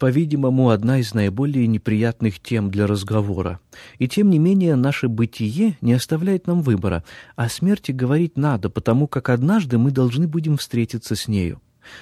По-видимому, одна из наиболее неприятных тем для разговора. И тем не менее наше бытие не оставляет нам выбора. О смерти говорить надо, потому как однажды мы должны будем встретиться с нею.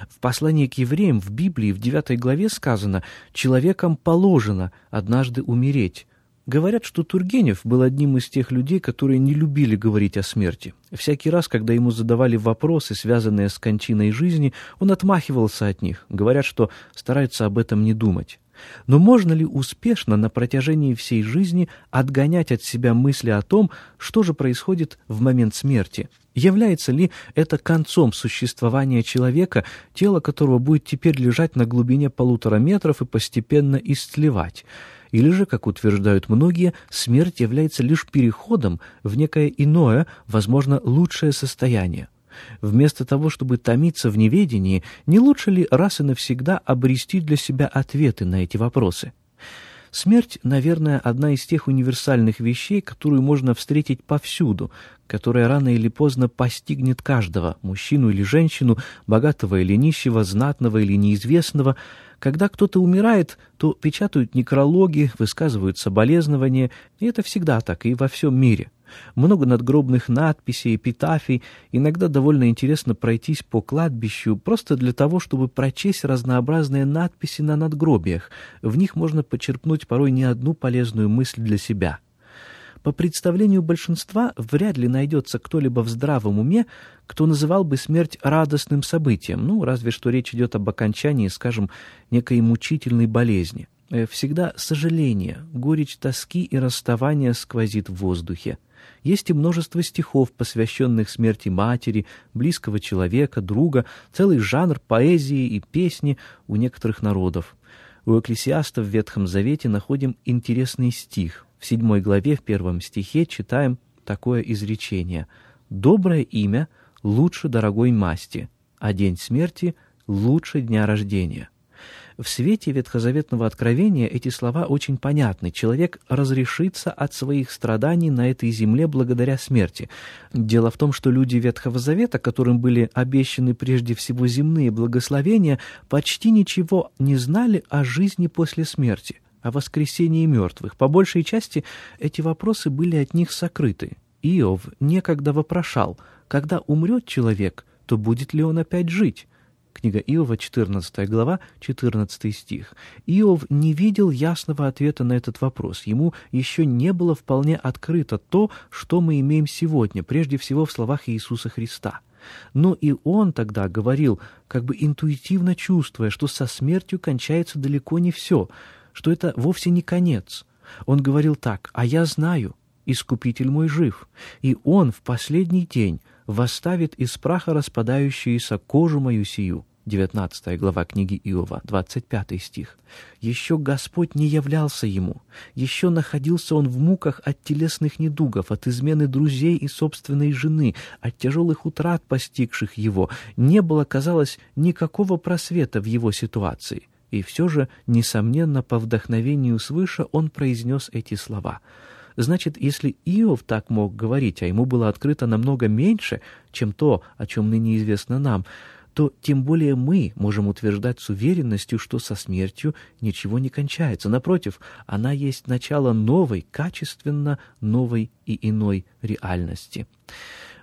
В послании к евреям в Библии в 9 главе сказано «человекам положено однажды умереть». Говорят, что Тургенев был одним из тех людей, которые не любили говорить о смерти. Всякий раз, когда ему задавали вопросы, связанные с кончиной жизни, он отмахивался от них. Говорят, что старается об этом не думать. Но можно ли успешно на протяжении всей жизни отгонять от себя мысли о том, что же происходит в момент смерти? Является ли это концом существования человека, тело которого будет теперь лежать на глубине полутора метров и постепенно истлевать? Или же, как утверждают многие, смерть является лишь переходом в некое иное, возможно, лучшее состояние. Вместо того, чтобы томиться в неведении, не лучше ли раз и навсегда обрести для себя ответы на эти вопросы? Смерть, наверное, одна из тех универсальных вещей, которую можно встретить повсюду, которая рано или поздно постигнет каждого, мужчину или женщину, богатого или нищего, знатного или неизвестного, когда кто-то умирает, то печатают некрологи, высказывают соболезнования, и это всегда так, и во всем мире. Много надгробных надписей, эпитафий, иногда довольно интересно пройтись по кладбищу, просто для того, чтобы прочесть разнообразные надписи на надгробиях. В них можно почерпнуть порой не одну полезную мысль для себя – по представлению большинства, вряд ли найдется кто-либо в здравом уме, кто называл бы смерть радостным событием, ну, разве что речь идет об окончании, скажем, некой мучительной болезни. Э, всегда сожаление, горечь тоски и расставания сквозит в воздухе. Есть и множество стихов, посвященных смерти матери, близкого человека, друга, целый жанр поэзии и песни у некоторых народов. У экклесиаста в Ветхом Завете находим интересный стих. В седьмой главе, в первом стихе читаем такое изречение. «Доброе имя лучше дорогой масти, а день смерти лучше дня рождения». В свете ветхозаветного откровения эти слова очень понятны. Человек разрешится от своих страданий на этой земле благодаря смерти. Дело в том, что люди Ветхого Завета, которым были обещаны прежде всего земные благословения, почти ничего не знали о жизни после смерти о воскресении мертвых. По большей части эти вопросы были от них сокрыты. Иов некогда вопрошал, когда умрет человек, то будет ли он опять жить? Книга Иова, 14 глава, 14 стих. Иов не видел ясного ответа на этот вопрос. Ему еще не было вполне открыто то, что мы имеем сегодня, прежде всего в словах Иисуса Христа. Но и он тогда говорил, как бы интуитивно чувствуя, что со смертью кончается далеко не все — что это вовсе не конец. Он говорил так, «А я знаю, Искупитель мой жив, и Он в последний день восставит из праха распадающуюся кожу мою сию». 19 глава книги Иова, 25 стих. «Еще Господь не являлся ему, еще находился он в муках от телесных недугов, от измены друзей и собственной жены, от тяжелых утрат, постигших его. Не было, казалось, никакого просвета в его ситуации». И все же, несомненно, по вдохновению свыше он произнес эти слова. Значит, если Иов так мог говорить, а ему было открыто намного меньше, чем то, о чем ныне известно нам, то тем более мы можем утверждать с уверенностью, что со смертью ничего не кончается. Напротив, она есть начало новой, качественно новой и иной реальности.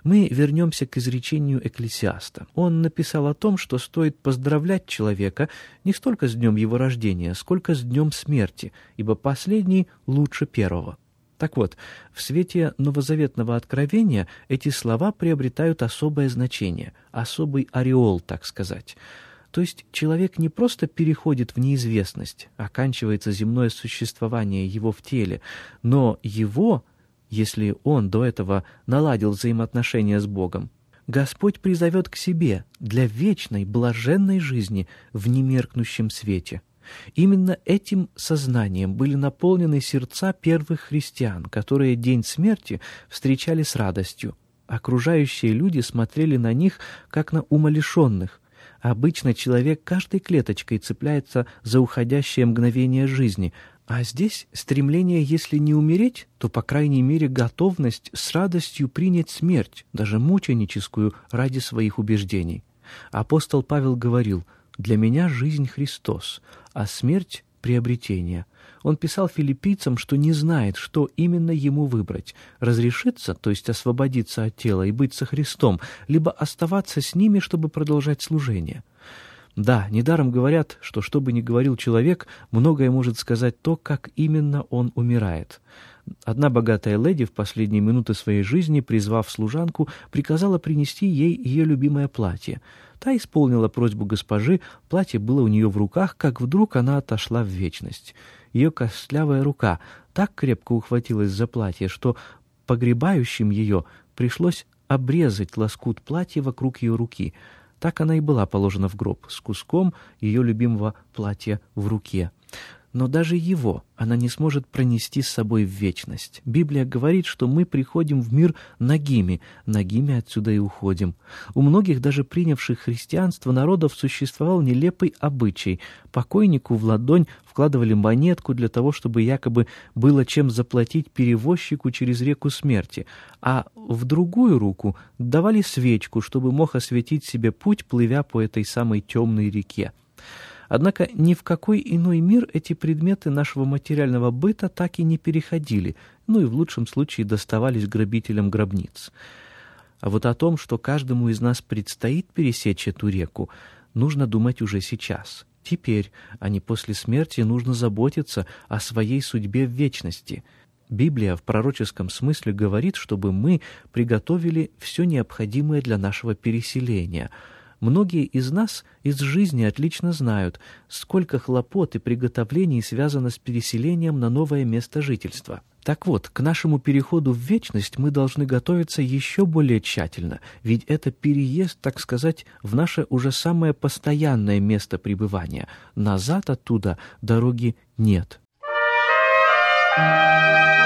Мы вернемся к изречению Экклесиаста. Он написал о том, что стоит поздравлять человека не столько с днем его рождения, сколько с днем смерти, ибо последний лучше первого. Так вот, в свете новозаветного откровения эти слова приобретают особое значение, особый ореол, так сказать. То есть человек не просто переходит в неизвестность, оканчивается земное существование его в теле, но его, если он до этого наладил взаимоотношения с Богом, Господь призовет к себе для вечной, блаженной жизни в немеркнущем свете. Именно этим сознанием были наполнены сердца первых христиан, которые день смерти встречали с радостью. Окружающие люди смотрели на них, как на умалишенных. Обычно человек каждой клеточкой цепляется за уходящее мгновение жизни, а здесь стремление, если не умереть, то, по крайней мере, готовность с радостью принять смерть, даже мученическую, ради своих убеждений. Апостол Павел говорил – для меня жизнь Христос, а смерть — приобретение. Он писал филиппийцам, что не знает, что именно ему выбрать — разрешиться, то есть освободиться от тела и быть со Христом, либо оставаться с ними, чтобы продолжать служение. Да, недаром говорят, что что бы ни говорил человек, многое может сказать то, как именно он умирает. Одна богатая леди в последние минуты своей жизни, призвав служанку, приказала принести ей ее любимое платье. Та исполнила просьбу госпожи, платье было у нее в руках, как вдруг она отошла в вечность. Ее костлявая рука так крепко ухватилась за платье, что погребающим ее пришлось обрезать лоскут платья вокруг ее руки. Так она и была положена в гроб, с куском ее любимого платья в руке но даже его она не сможет пронести с собой в вечность. Библия говорит, что мы приходим в мир нагими, нагими отсюда и уходим. У многих, даже принявших христианство, народов существовал нелепый обычай. Покойнику в ладонь вкладывали монетку для того, чтобы якобы было чем заплатить перевозчику через реку смерти, а в другую руку давали свечку, чтобы мог осветить себе путь, плывя по этой самой темной реке. Однако ни в какой иной мир эти предметы нашего материального быта так и не переходили, ну и в лучшем случае доставались грабителям гробниц. А вот о том, что каждому из нас предстоит пересечь эту реку, нужно думать уже сейчас. Теперь, а не после смерти, нужно заботиться о своей судьбе в вечности. Библия в пророческом смысле говорит, чтобы мы приготовили все необходимое для нашего переселения — Многие из нас из жизни отлично знают, сколько хлопот и приготовлений связано с переселением на новое место жительства. Так вот, к нашему переходу в вечность мы должны готовиться еще более тщательно, ведь это переезд, так сказать, в наше уже самое постоянное место пребывания. Назад оттуда дороги нет. Thank you.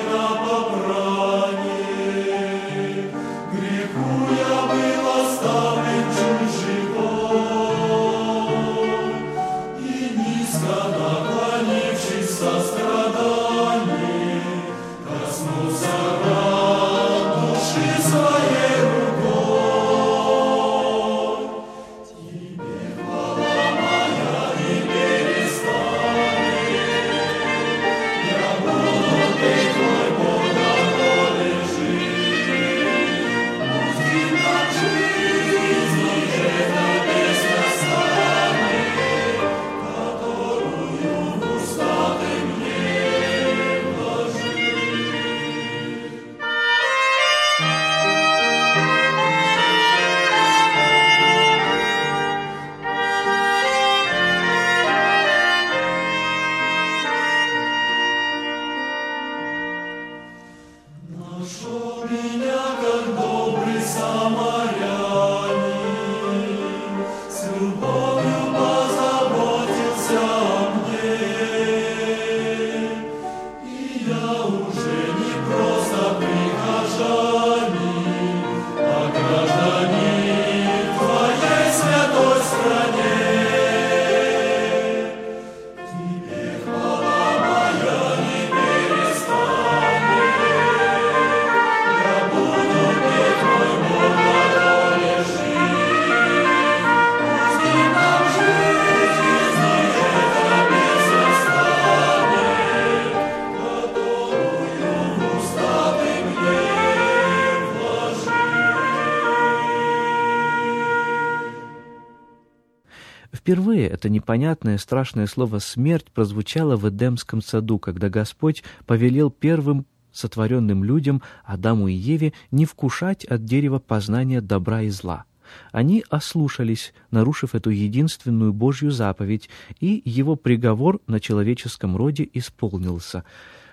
Впервые это непонятное страшное слово «смерть» прозвучало в Эдемском саду, когда Господь повелел первым сотворенным людям, Адаму и Еве, не вкушать от дерева познания добра и зла. Они ослушались, нарушив эту единственную Божью заповедь, и его приговор на человеческом роде исполнился.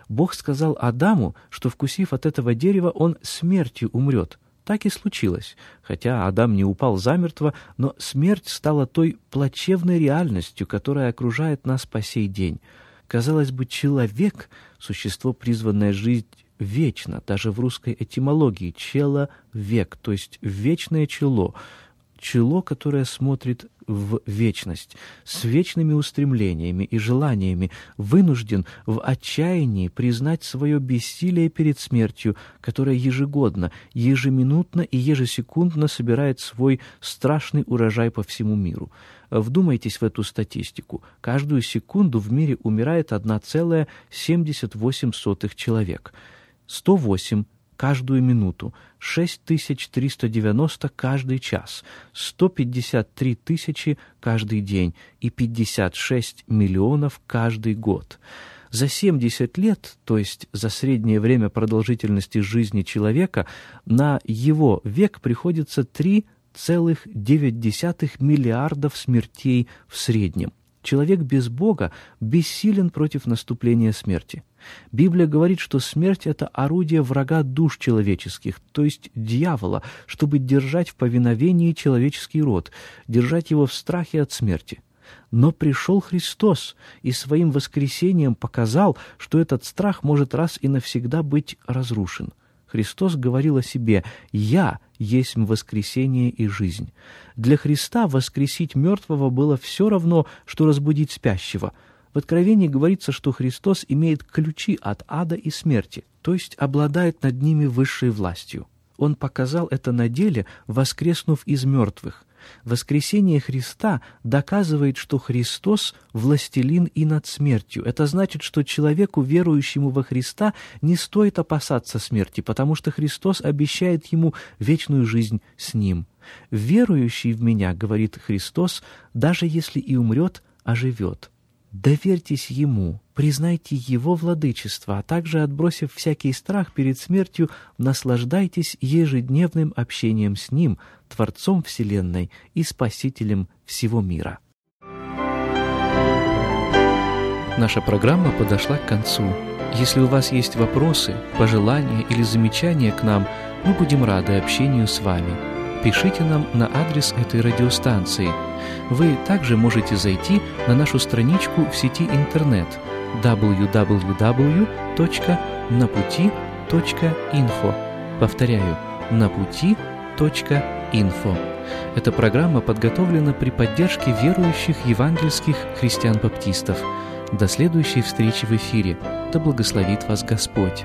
Бог сказал Адаму, что, вкусив от этого дерева, он смертью умрет. Так и случилось. Хотя Адам не упал замертво, но смерть стала той плачевной реальностью, которая окружает нас по сей день. Казалось бы, человек — существо, призванное жить вечно, даже в русской этимологии «чело» — век, то есть вечное чело, чело, которое смотрит в вечность, с вечными устремлениями и желаниями, вынужден в отчаянии признать свое бессилие перед смертью, которая ежегодно, ежеминутно и ежесекундно собирает свой страшный урожай по всему миру. Вдумайтесь в эту статистику. Каждую секунду в мире умирает 1,78 человек. 108 каждую минуту, 6390 каждый час, 153 тысячи каждый день и 56 миллионов каждый год. За 70 лет, то есть за среднее время продолжительности жизни человека, на его век приходится 3,9 миллиардов смертей в среднем. Человек без Бога бессилен против наступления смерти. Библия говорит, что смерть — это орудие врага душ человеческих, то есть дьявола, чтобы держать в повиновении человеческий род, держать его в страхе от смерти. Но пришел Христос и своим воскресением показал, что этот страх может раз и навсегда быть разрушен. Христос говорил о себе «Я есть воскресение и жизнь». Для Христа воскресить мертвого было все равно, что разбудить спящего — в Откровении говорится, что Христос имеет ключи от ада и смерти, то есть обладает над ними высшей властью. Он показал это на деле, воскреснув из мертвых. Воскресение Христа доказывает, что Христос – властелин и над смертью. Это значит, что человеку, верующему во Христа, не стоит опасаться смерти, потому что Христос обещает ему вечную жизнь с Ним. «Верующий в Меня, — говорит Христос, — даже если и умрет, оживет». Доверьтесь Ему, признайте Его владычество, а также, отбросив всякий страх перед смертью, наслаждайтесь ежедневным общением с Ним, Творцом Вселенной и Спасителем всего мира. Наша программа подошла к концу. Если у вас есть вопросы, пожелания или замечания к нам, мы будем рады общению с вами. Пишите нам на адрес этой радиостанции – вы также можете зайти на нашу страничку в сети интернет www.naputi.info. Повторяю, naputi.info. Эта программа подготовлена при поддержке верующих евангельских христиан-баптистов. До следующей встречи в эфире. Да благословит вас Господь!